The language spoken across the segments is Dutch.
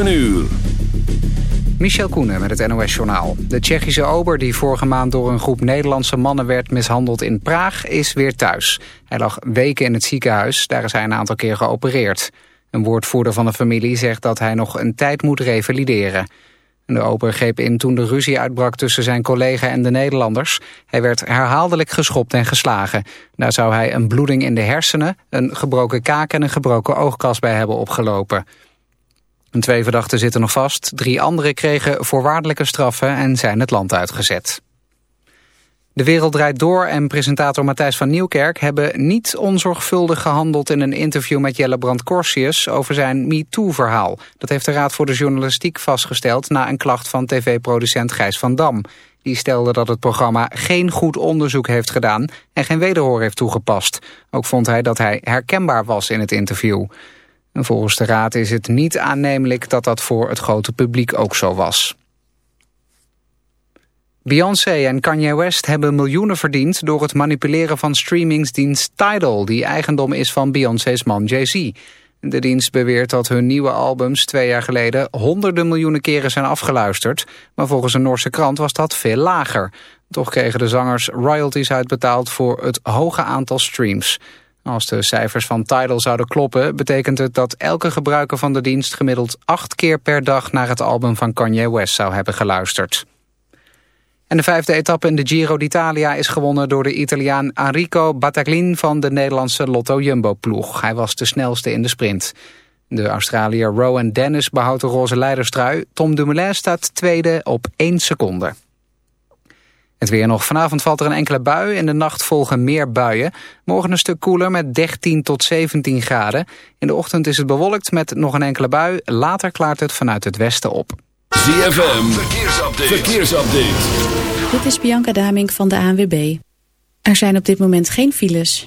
Een uur. Michel Koenen met het NOS-journaal. De Tsjechische ober die vorige maand door een groep Nederlandse mannen werd mishandeld in Praag is weer thuis. Hij lag weken in het ziekenhuis, daar is hij een aantal keer geopereerd. Een woordvoerder van de familie zegt dat hij nog een tijd moet revalideren. De ober greep in toen de ruzie uitbrak tussen zijn collega en de Nederlanders. Hij werd herhaaldelijk geschopt en geslagen. Daar zou hij een bloeding in de hersenen, een gebroken kaak en een gebroken oogkas bij hebben opgelopen. Twee verdachten zitten nog vast. Drie anderen kregen voorwaardelijke straffen en zijn het land uitgezet. De Wereld Draait Door en presentator Matthijs van Nieuwkerk... hebben niet onzorgvuldig gehandeld in een interview met Jelle Brand-Corsius... over zijn MeToo-verhaal. Dat heeft de Raad voor de Journalistiek vastgesteld... na een klacht van tv-producent Gijs van Dam. Die stelde dat het programma geen goed onderzoek heeft gedaan... en geen wederhoor heeft toegepast. Ook vond hij dat hij herkenbaar was in het interview volgens de Raad is het niet aannemelijk dat dat voor het grote publiek ook zo was. Beyoncé en Kanye West hebben miljoenen verdiend door het manipuleren van streamingsdienst Tidal, die eigendom is van Beyoncé's man Jay-Z. De dienst beweert dat hun nieuwe albums twee jaar geleden honderden miljoenen keren zijn afgeluisterd, maar volgens een Noorse krant was dat veel lager. Toch kregen de zangers royalties uitbetaald voor het hoge aantal streams. Als de cijfers van Tidal zouden kloppen... betekent het dat elke gebruiker van de dienst... gemiddeld acht keer per dag naar het album van Kanye West zou hebben geluisterd. En de vijfde etappe in de Giro d'Italia is gewonnen door de Italiaan Enrico Battaglin van de Nederlandse Lotto Jumbo-ploeg. Hij was de snelste in de sprint. De Australiër Rowan Dennis behoudt de roze leiderstrui. Tom Dumoulin staat tweede op één seconde. Het weer nog. Vanavond valt er een enkele bui. In de nacht volgen meer buien. Morgen een stuk koeler met 13 tot 17 graden. In de ochtend is het bewolkt met nog een enkele bui. Later klaart het vanuit het westen op. ZFM. Verkeersupdate. Verkeersupdate. Dit is Bianca Damink van de ANWB. Er zijn op dit moment geen files.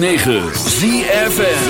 106.9 ZFN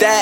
That.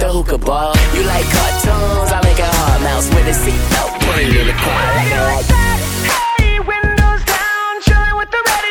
the hookah bar. You like cartoons? I make a hard mouse with a seatbelt. Put it in the car. I like it like that. Hey, windows down, chilling with the radio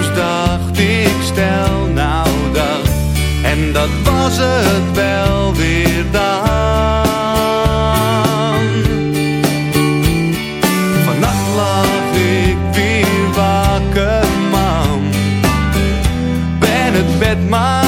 dacht ik stel nou dat. En dat was het wel weer dan. Vannacht lag ik weer wakker man. Ben het bed maar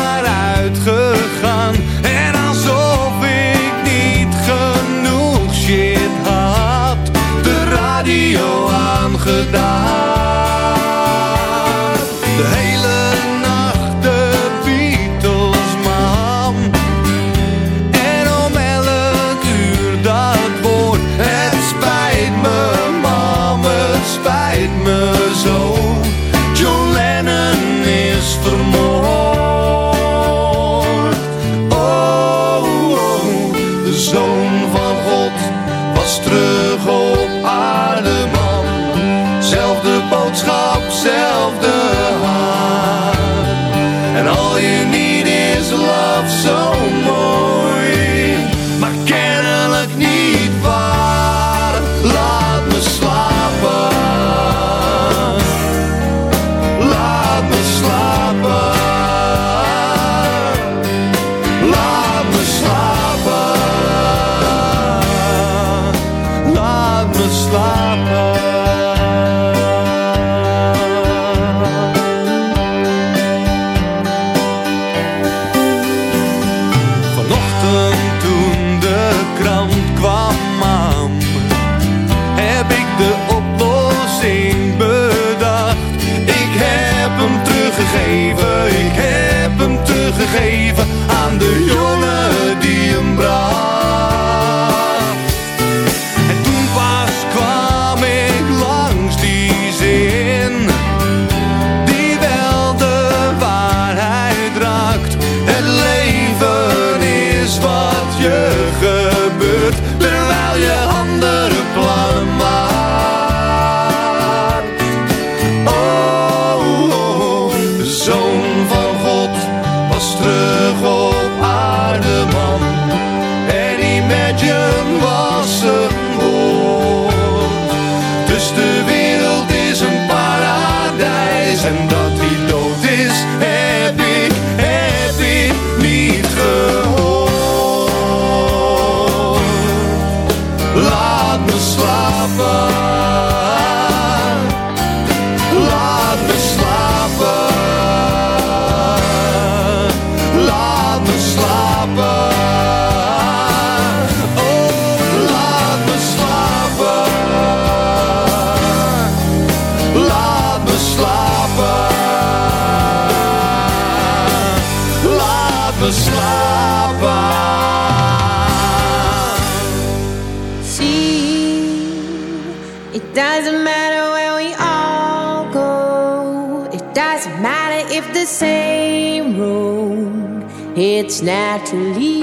naturally.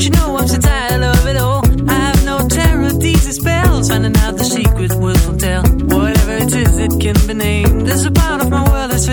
Don't you know I'm so tired of it all? I have no terror these spells. Finding out the secret words will tell. Whatever it is, it can be named. There's a part of my world that's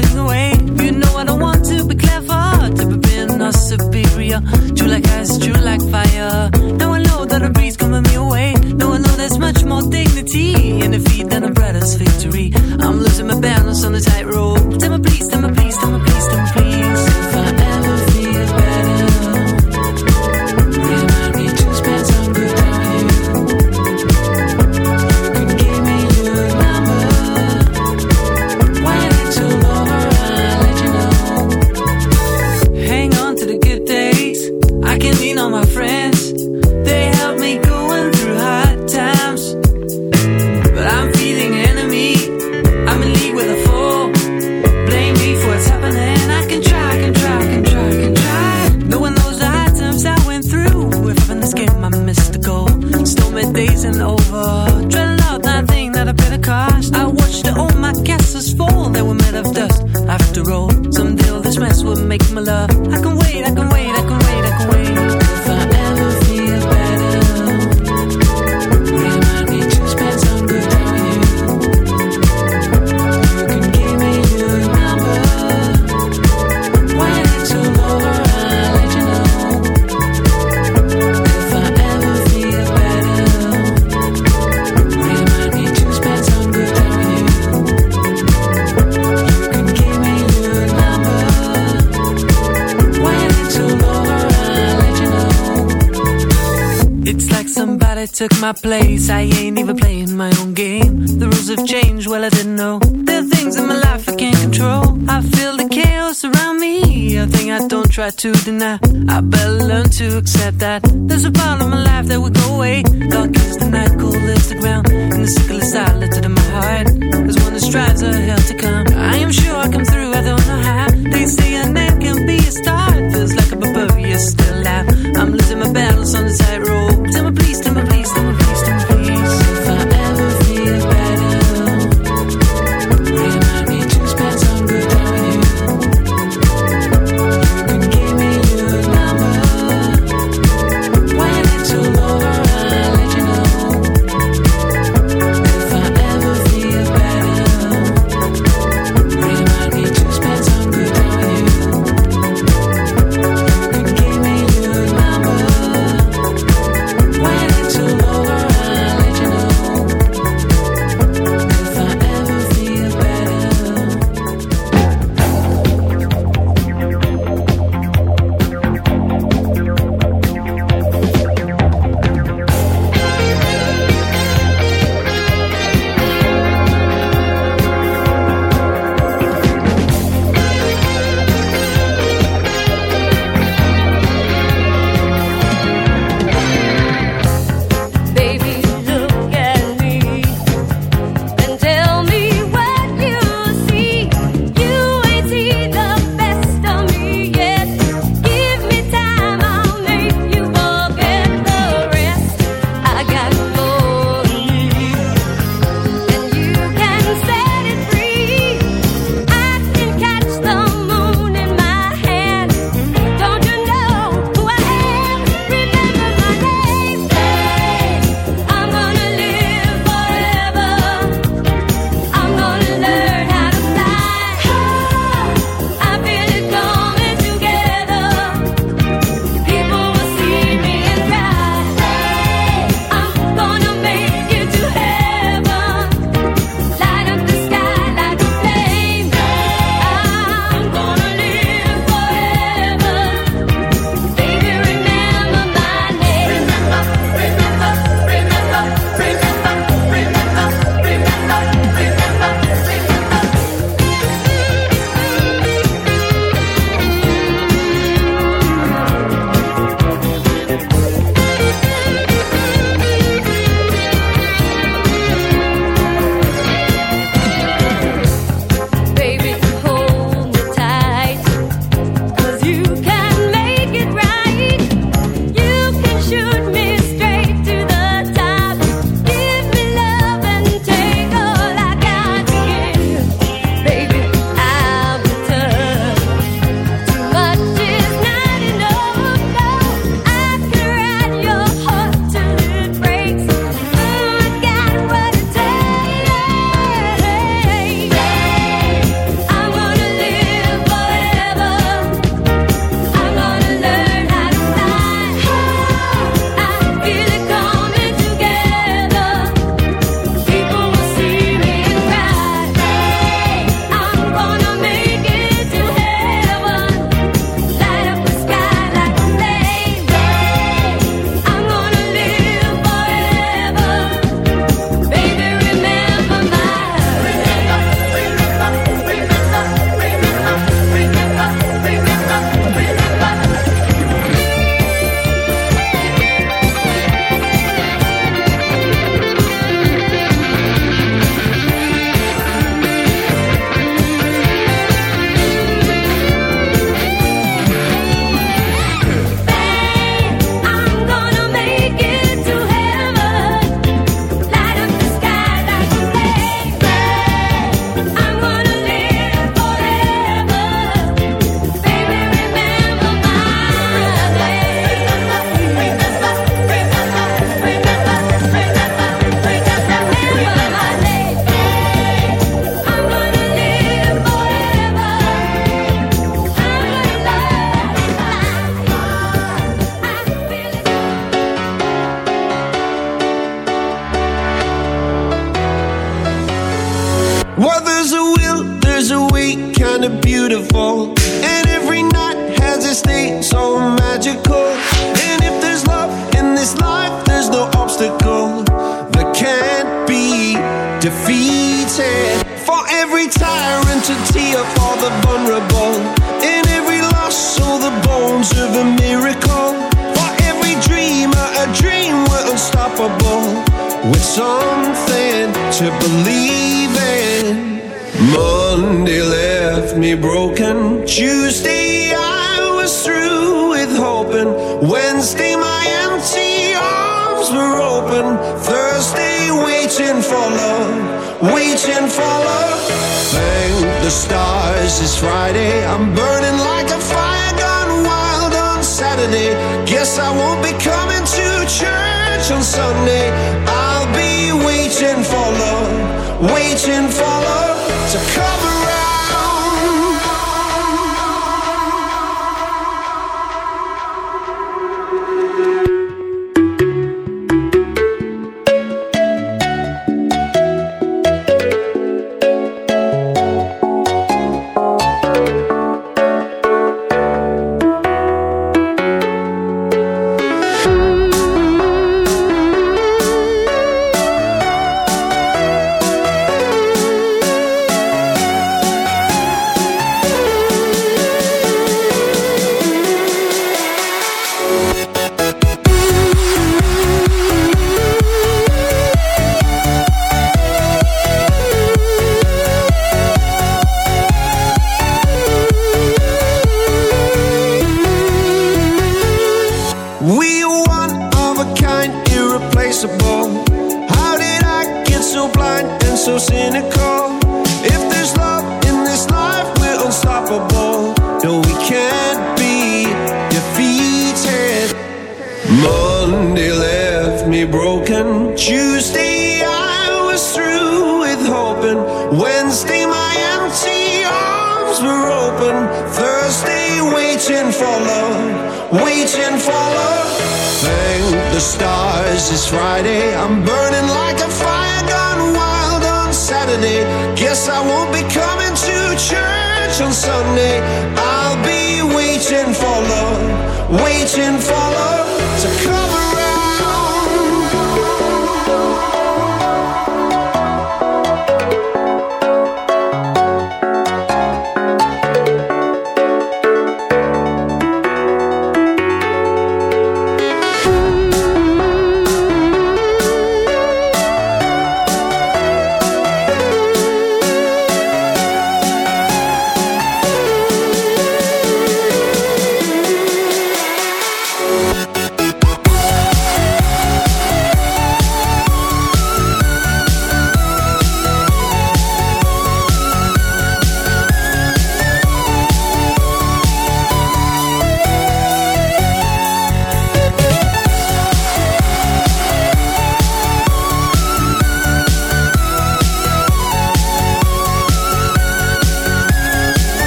to come.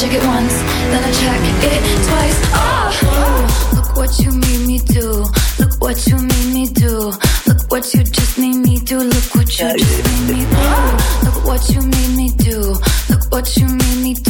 Check it once, then I check it twice. Oh, look what you made me do. Look what you made me do. Look what you just made me do. Look what you just made me do. Look what you made me do. Look what you made me do.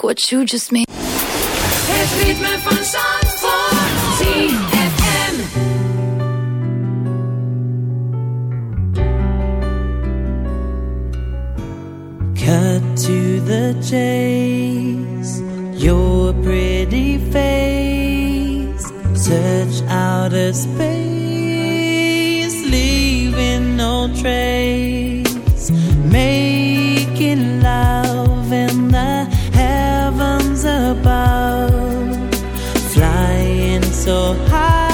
Look what you just made. Het ritme van Zandvoort. ZFM. Cut to the chase, your pretty face, search outer space, leaving no trace, making love in the heavens above, flying so high,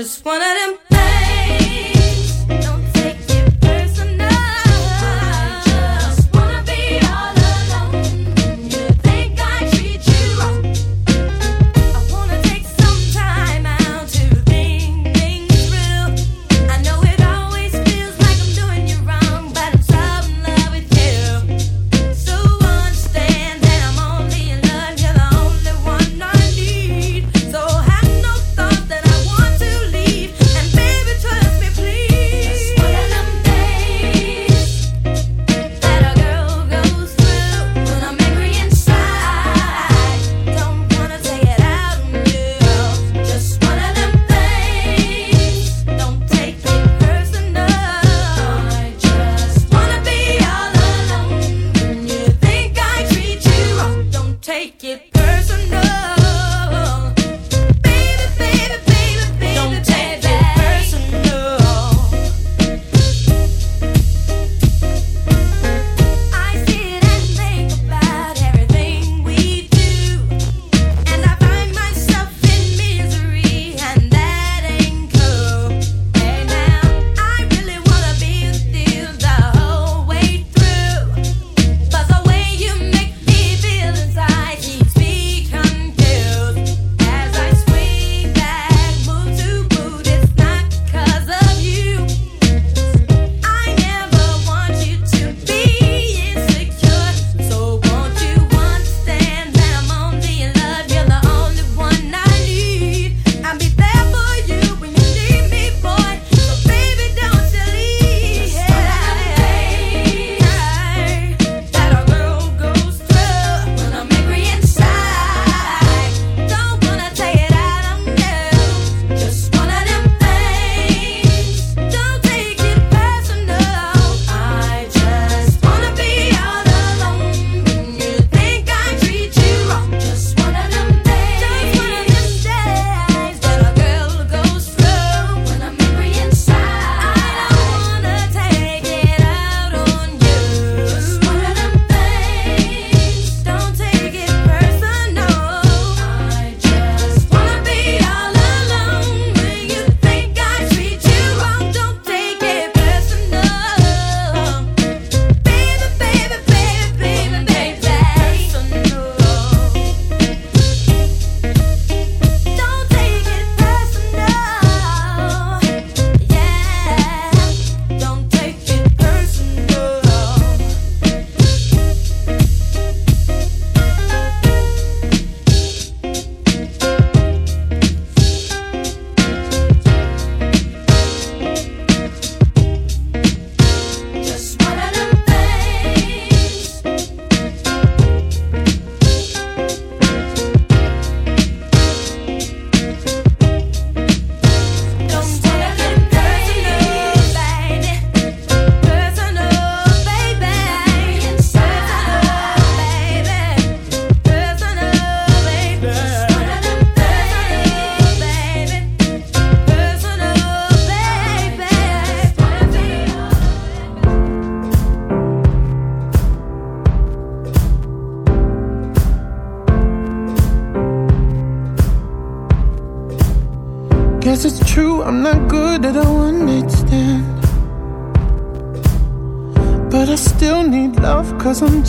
just one of them.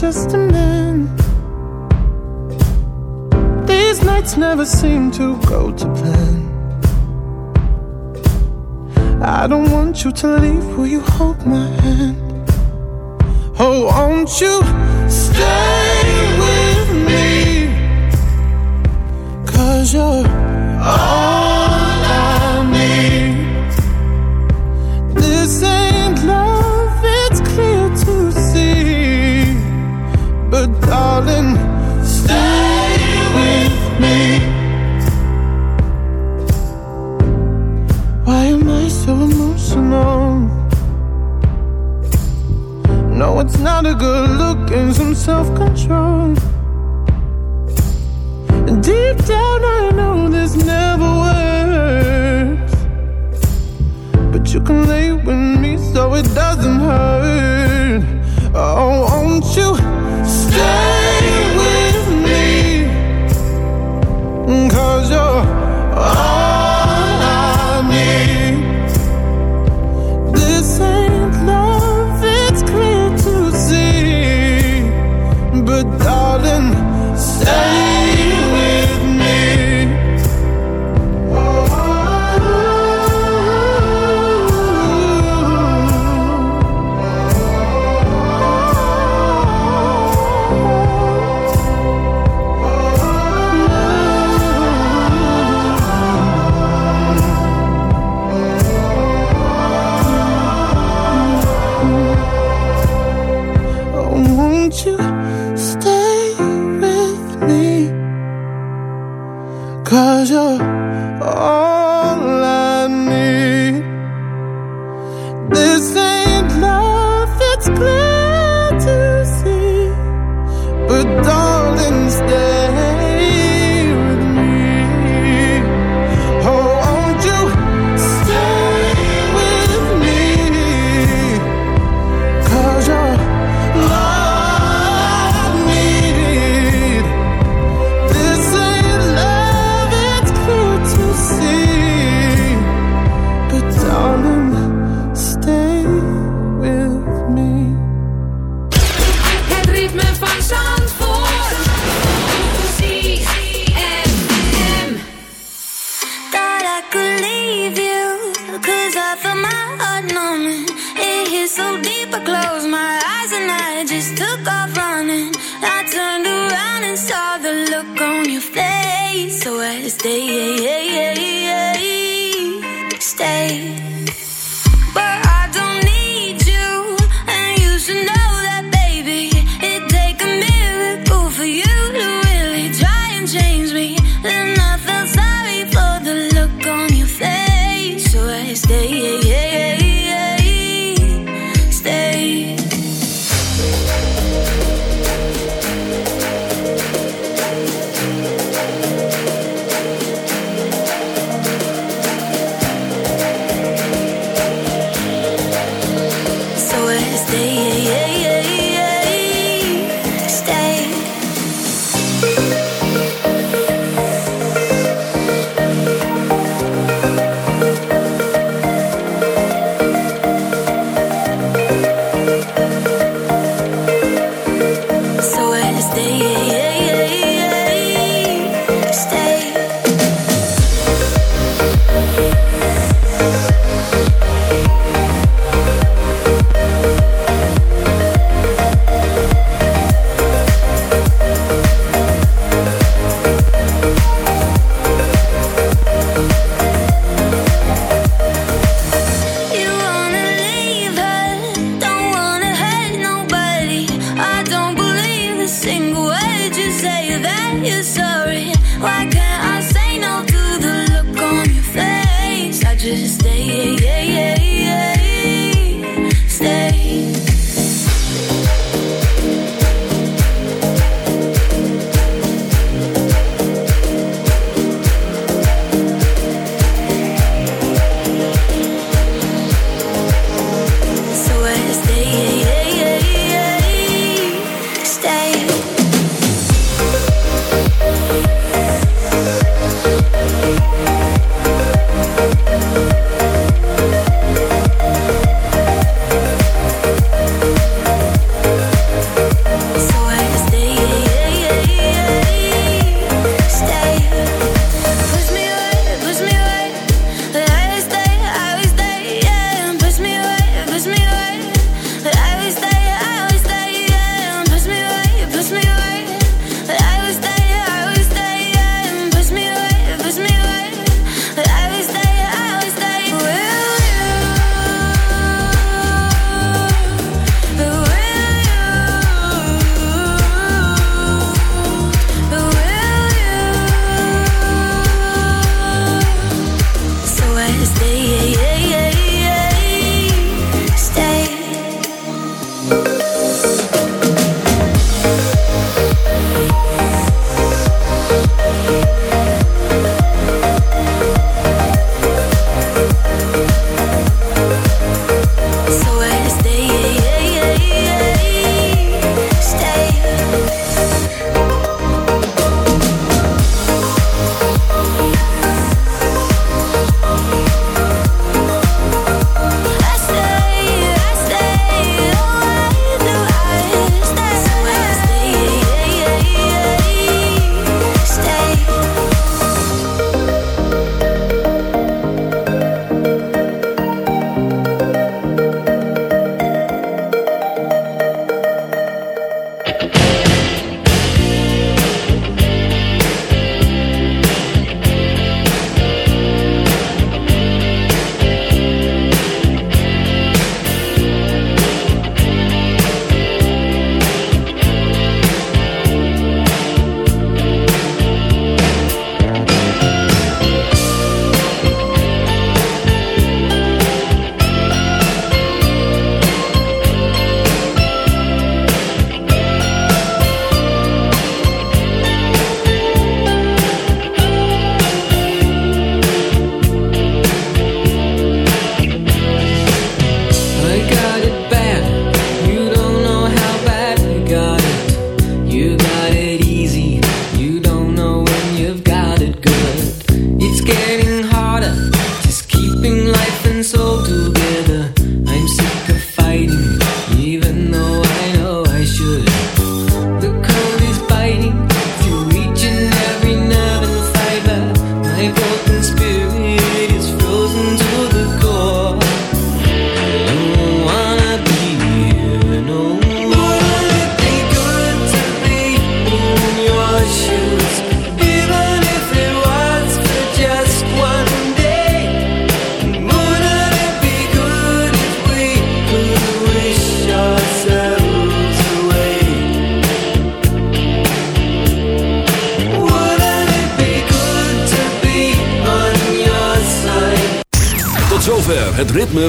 just a man. These nights never seem to go to plan. I don't want you to leave. Will you hold my hand? Oh, won't you stay? Look on your face. So I stay, stay.